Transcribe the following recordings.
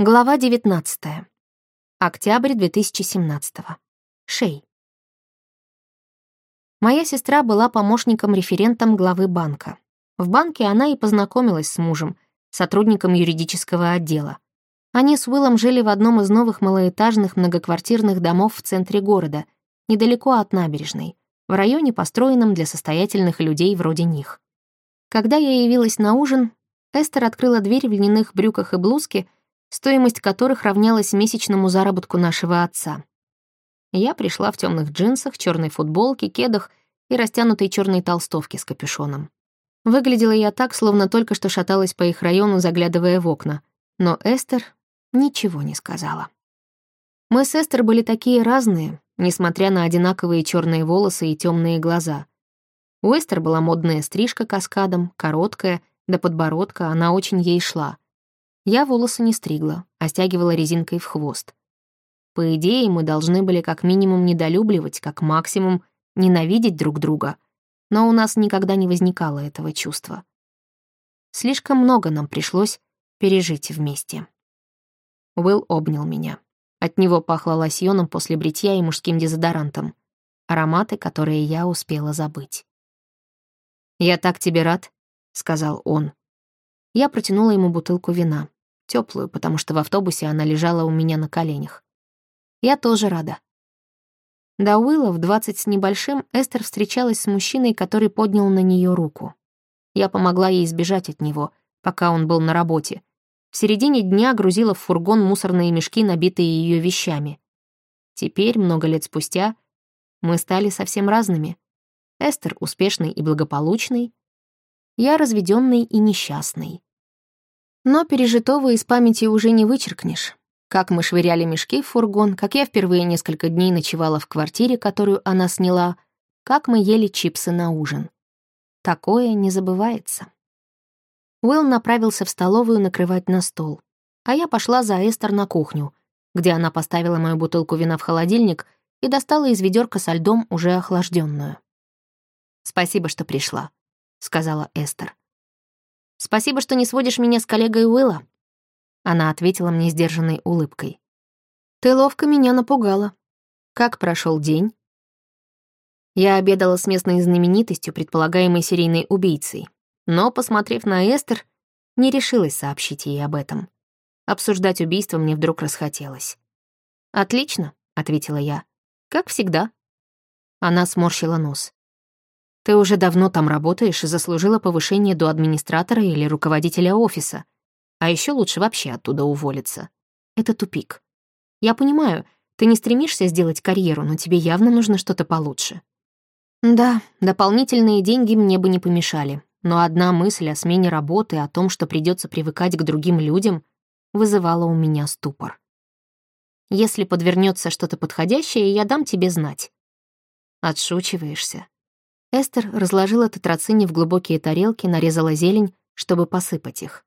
Глава 19. Октябрь 2017. Шей. Моя сестра была помощником-референтом главы банка. В банке она и познакомилась с мужем, сотрудником юридического отдела. Они с Уиллом жили в одном из новых малоэтажных многоквартирных домов в центре города, недалеко от набережной, в районе, построенном для состоятельных людей вроде них. Когда я явилась на ужин, Эстер открыла дверь в льняных брюках и блузке — стоимость которых равнялась месячному заработку нашего отца. Я пришла в темных джинсах, черной футболке, кедах и растянутой черной толстовке с капюшоном. Выглядела я так, словно только что шаталась по их району, заглядывая в окна. Но Эстер ничего не сказала. Мы с Эстер были такие разные, несмотря на одинаковые черные волосы и темные глаза. У Эстер была модная стрижка каскадом, короткая, до подбородка, она очень ей шла — я волосы не стригла, а стягивала резинкой в хвост. По идее, мы должны были как минимум недолюбливать, как максимум ненавидеть друг друга, но у нас никогда не возникало этого чувства. Слишком много нам пришлось пережить вместе. Уилл обнял меня. От него пахло лосьоном после бритья и мужским дезодорантом. Ароматы, которые я успела забыть. «Я так тебе рад», — сказал он. Я протянула ему бутылку вина теплую, потому что в автобусе она лежала у меня на коленях. Я тоже рада. До Уилла в двадцать с небольшим Эстер встречалась с мужчиной, который поднял на нее руку. Я помогла ей избежать от него, пока он был на работе. В середине дня грузила в фургон мусорные мешки, набитые ее вещами. Теперь, много лет спустя, мы стали совсем разными. Эстер успешный и благополучный, я разведенный и несчастный. Но пережитого из памяти уже не вычеркнешь. Как мы швыряли мешки в фургон, как я впервые несколько дней ночевала в квартире, которую она сняла, как мы ели чипсы на ужин. Такое не забывается. Уилл направился в столовую накрывать на стол, а я пошла за Эстер на кухню, где она поставила мою бутылку вина в холодильник и достала из ведерка со льдом уже охлажденную. «Спасибо, что пришла», — сказала Эстер. Спасибо, что не сводишь меня с коллегой Уилла». Она ответила мне сдержанной улыбкой. «Ты ловко меня напугала. Как прошел день?» Я обедала с местной знаменитостью, предполагаемой серийной убийцей, но, посмотрев на Эстер, не решилась сообщить ей об этом. Обсуждать убийство мне вдруг расхотелось. «Отлично», — ответила я. «Как всегда». Она сморщила нос. Ты уже давно там работаешь и заслужила повышение до администратора или руководителя офиса. А еще лучше вообще оттуда уволиться. Это тупик. Я понимаю, ты не стремишься сделать карьеру, но тебе явно нужно что-то получше. Да, дополнительные деньги мне бы не помешали, но одна мысль о смене работы, о том, что придется привыкать к другим людям, вызывала у меня ступор. Если подвернется что-то подходящее, я дам тебе знать. Отшучиваешься. Эстер разложила тетрацини в глубокие тарелки, нарезала зелень, чтобы посыпать их.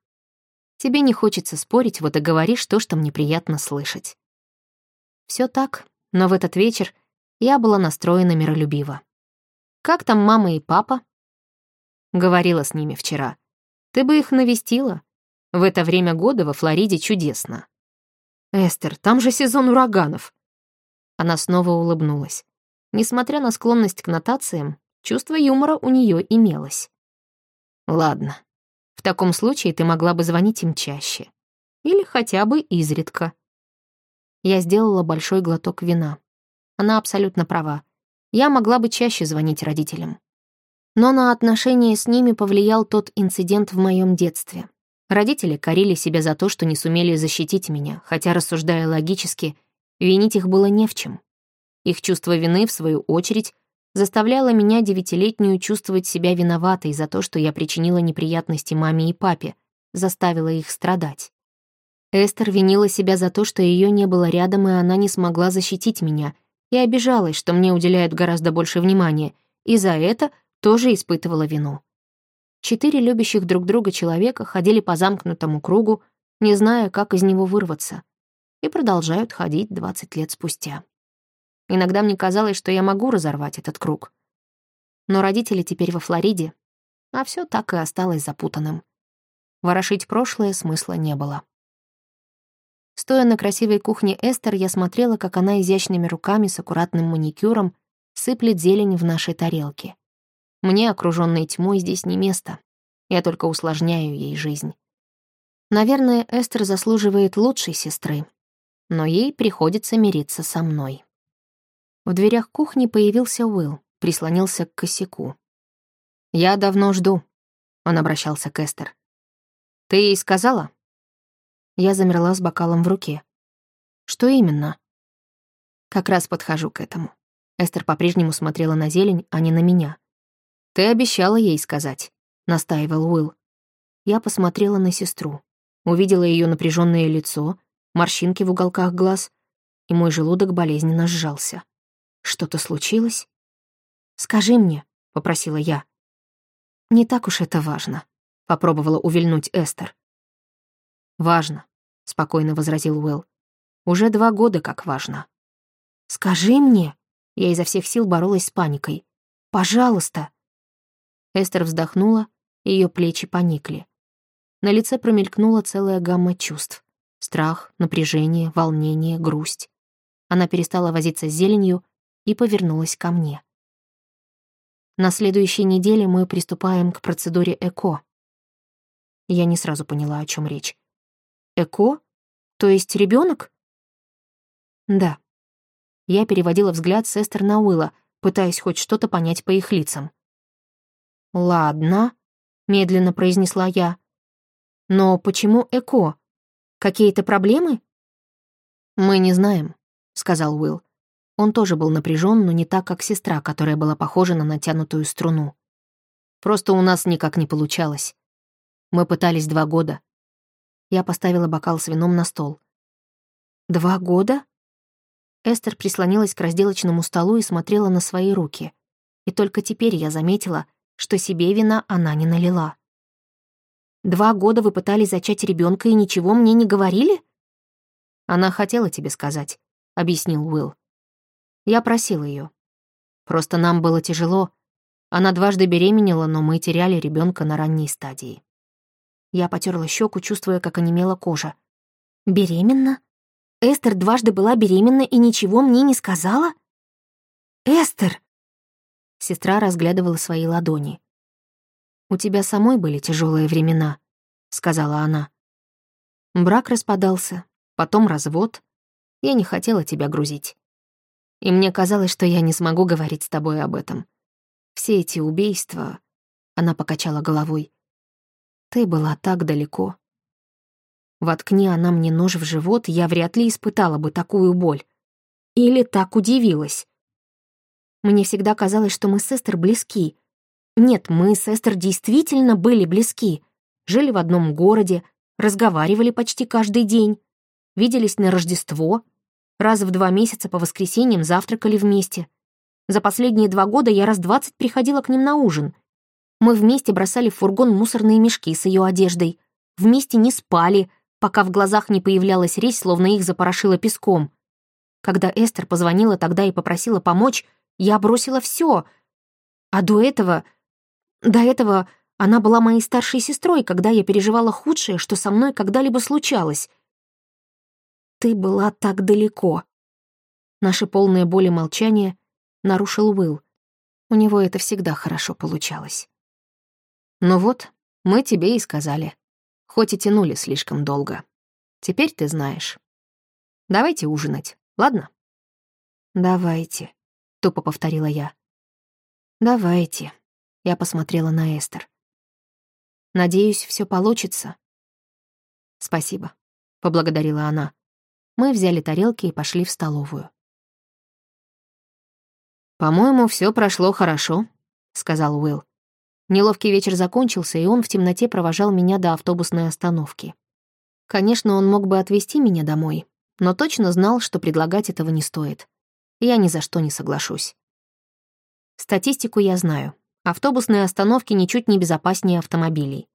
Тебе не хочется спорить, вот и говоришь то, что мне приятно слышать. Все так, но в этот вечер я была настроена миролюбиво. «Как там мама и папа?» Говорила с ними вчера. «Ты бы их навестила. В это время года во Флориде чудесно». «Эстер, там же сезон ураганов». Она снова улыбнулась. Несмотря на склонность к нотациям, Чувство юмора у нее имелось. Ладно, в таком случае ты могла бы звонить им чаще. Или хотя бы изредка. Я сделала большой глоток вина. Она абсолютно права. Я могла бы чаще звонить родителям. Но на отношения с ними повлиял тот инцидент в моем детстве. Родители корили себя за то, что не сумели защитить меня, хотя, рассуждая логически, винить их было не в чем. Их чувство вины, в свою очередь, заставляла меня девятилетнюю чувствовать себя виноватой за то, что я причинила неприятности маме и папе, заставила их страдать. Эстер винила себя за то, что ее не было рядом, и она не смогла защитить меня, и обижалась, что мне уделяют гораздо больше внимания, и за это тоже испытывала вину. Четыре любящих друг друга человека ходили по замкнутому кругу, не зная, как из него вырваться, и продолжают ходить 20 лет спустя. Иногда мне казалось, что я могу разорвать этот круг. Но родители теперь во Флориде, а все так и осталось запутанным. Ворошить прошлое смысла не было. Стоя на красивой кухне Эстер, я смотрела, как она изящными руками с аккуратным маникюром сыплет зелень в нашей тарелке. Мне, окружённой тьмой, здесь не место. Я только усложняю ей жизнь. Наверное, Эстер заслуживает лучшей сестры, но ей приходится мириться со мной. В дверях кухни появился Уилл, прислонился к косяку. «Я давно жду», — он обращался к Эстер. «Ты ей сказала?» Я замерла с бокалом в руке. «Что именно?» Как раз подхожу к этому. Эстер по-прежнему смотрела на зелень, а не на меня. «Ты обещала ей сказать», — настаивал Уилл. Я посмотрела на сестру, увидела ее напряженное лицо, морщинки в уголках глаз, и мой желудок болезненно сжался. Что-то случилось? «Скажи мне», — попросила я. «Не так уж это важно», — попробовала увильнуть Эстер. «Важно», — спокойно возразил Уэлл. «Уже два года как важно». «Скажи мне», — я изо всех сил боролась с паникой. «Пожалуйста». Эстер вздохнула, ее плечи поникли. На лице промелькнула целая гамма чувств. Страх, напряжение, волнение, грусть. Она перестала возиться с зеленью и повернулась ко мне. На следующей неделе мы приступаем к процедуре ЭКО. Я не сразу поняла, о чем речь. ЭКО? То есть ребенок? Да. Я переводила взгляд с Эстер на Уилла, пытаясь хоть что-то понять по их лицам. «Ладно», — медленно произнесла я. «Но почему ЭКО? Какие-то проблемы?» «Мы не знаем», — сказал Уилл. Он тоже был напряжен, но не так, как сестра, которая была похожа на натянутую струну. Просто у нас никак не получалось. Мы пытались два года. Я поставила бокал с вином на стол. «Два года?» Эстер прислонилась к разделочному столу и смотрела на свои руки. И только теперь я заметила, что себе вина она не налила. «Два года вы пытались зачать ребенка и ничего мне не говорили?» «Она хотела тебе сказать», — объяснил Уилл. Я просил ее. Просто нам было тяжело. Она дважды беременела, но мы теряли ребенка на ранней стадии. Я потерла щеку, чувствуя, как онемела кожа. «Беременна? Эстер дважды была беременна и ничего мне не сказала? Эстер!» Сестра разглядывала свои ладони. «У тебя самой были тяжелые времена», — сказала она. Брак распадался, потом развод. Я не хотела тебя грузить и мне казалось, что я не смогу говорить с тобой об этом. Все эти убийства...» Она покачала головой. «Ты была так далеко. Воткни она мне нож в живот, я вряд ли испытала бы такую боль. Или так удивилась. Мне всегда казалось, что мы с Эстер близки. Нет, мы с Эстер действительно были близки. Жили в одном городе, разговаривали почти каждый день, виделись на Рождество, Раз в два месяца по воскресеньям завтракали вместе. За последние два года я раз двадцать приходила к ним на ужин. Мы вместе бросали в фургон мусорные мешки с ее одеждой. Вместе не спали, пока в глазах не появлялась резь, словно их запорошило песком. Когда Эстер позвонила тогда и попросила помочь, я бросила все. А до этого... До этого она была моей старшей сестрой, когда я переживала худшее, что со мной когда-либо случалось — ты была так далеко. Наше полное боли молчание нарушил Уилл. У него это всегда хорошо получалось. Ну вот, мы тебе и сказали. Хоть и тянули слишком долго. Теперь ты знаешь. Давайте ужинать, ладно? Давайте, тупо повторила я. Давайте. Я посмотрела на Эстер. Надеюсь, все получится. Спасибо, поблагодарила она. Мы взяли тарелки и пошли в столовую. «По-моему, все прошло хорошо», — сказал Уилл. Неловкий вечер закончился, и он в темноте провожал меня до автобусной остановки. Конечно, он мог бы отвезти меня домой, но точно знал, что предлагать этого не стоит. Я ни за что не соглашусь. Статистику я знаю. Автобусные остановки ничуть не безопаснее автомобилей.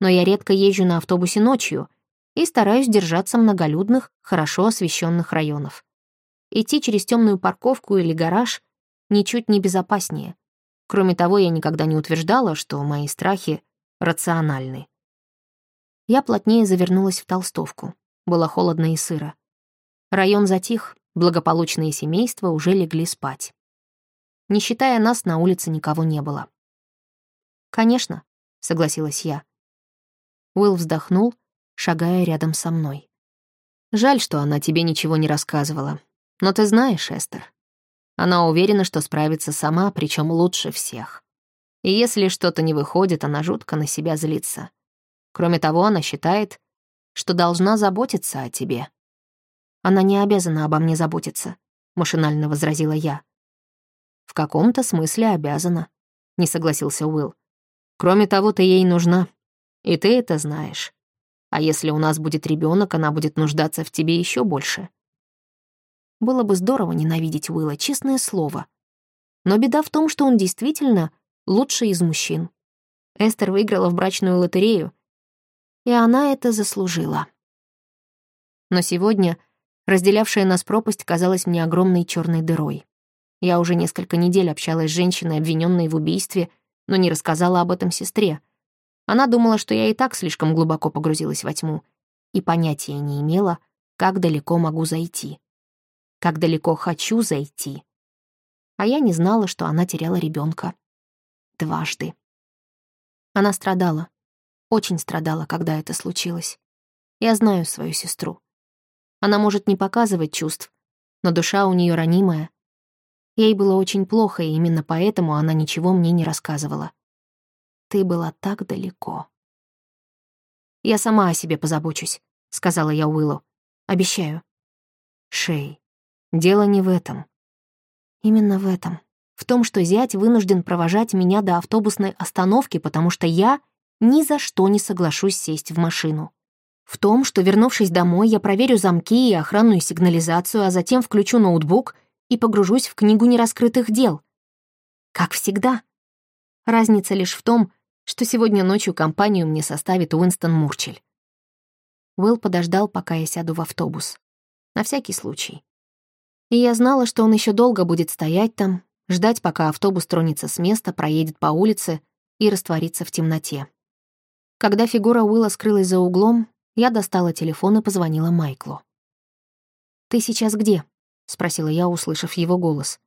Но я редко езжу на автобусе ночью — и стараюсь держаться многолюдных, хорошо освещенных районов. Идти через темную парковку или гараж ничуть не безопаснее. Кроме того, я никогда не утверждала, что мои страхи рациональны. Я плотнее завернулась в толстовку. было холодно и сыро. Район затих, благополучные семейства уже легли спать. Не считая нас, на улице никого не было. «Конечно», — согласилась я. Уилл вздохнул, шагая рядом со мной. «Жаль, что она тебе ничего не рассказывала. Но ты знаешь, Эстер, она уверена, что справится сама, причем лучше всех. И если что-то не выходит, она жутко на себя злится. Кроме того, она считает, что должна заботиться о тебе. Она не обязана обо мне заботиться, машинально возразила я. В каком-то смысле обязана, не согласился Уилл. Кроме того, ты ей нужна, и ты это знаешь. А если у нас будет ребенок, она будет нуждаться в тебе еще больше. Было бы здорово ненавидеть Уилла, честное слово. Но беда в том, что он действительно лучший из мужчин. Эстер выиграла в брачную лотерею, и она это заслужила. Но сегодня разделявшая нас пропасть казалась мне огромной черной дырой. Я уже несколько недель общалась с женщиной, обвиненной в убийстве, но не рассказала об этом сестре. Она думала, что я и так слишком глубоко погрузилась во тьму, и понятия не имела, как далеко могу зайти. Как далеко хочу зайти. А я не знала, что она теряла ребенка. Дважды. Она страдала. Очень страдала, когда это случилось. Я знаю свою сестру. Она может не показывать чувств, но душа у нее ранимая. Ей было очень плохо, и именно поэтому она ничего мне не рассказывала. Ты была так далеко. «Я сама о себе позабочусь», — сказала я Уиллу. «Обещаю». «Шей, дело не в этом». «Именно в этом. В том, что зять вынужден провожать меня до автобусной остановки, потому что я ни за что не соглашусь сесть в машину. В том, что, вернувшись домой, я проверю замки и охранную сигнализацию, а затем включу ноутбук и погружусь в книгу нераскрытых дел. Как всегда. Разница лишь в том, что сегодня ночью компанию мне составит Уинстон Мурчель. Уилл подождал, пока я сяду в автобус. На всякий случай. И я знала, что он еще долго будет стоять там, ждать, пока автобус тронется с места, проедет по улице и растворится в темноте. Когда фигура Уилла скрылась за углом, я достала телефон и позвонила Майклу. «Ты сейчас где?» — спросила я, услышав его голос.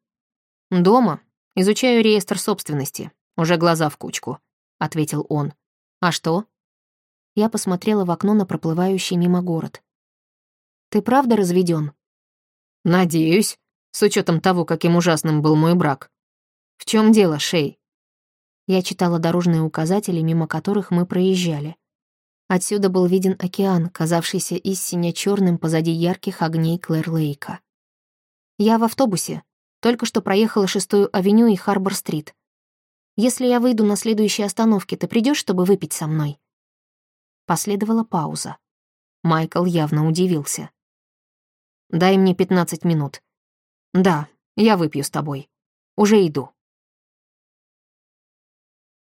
«Дома. Изучаю реестр собственности. Уже глаза в кучку», — ответил он. «А что?» Я посмотрела в окно на проплывающий мимо город. «Ты правда разведен? «Надеюсь, с учетом того, каким ужасным был мой брак. В чем дело, Шей?» Я читала дорожные указатели, мимо которых мы проезжали. Отсюда был виден океан, казавшийся истинно черным позади ярких огней Клэр-Лейка. «Я в автобусе. Только что проехала шестую авеню и Харбор-стрит. Если я выйду на следующей остановке, ты придешь, чтобы выпить со мной?» Последовала пауза. Майкл явно удивился. «Дай мне пятнадцать минут. Да, я выпью с тобой. Уже иду».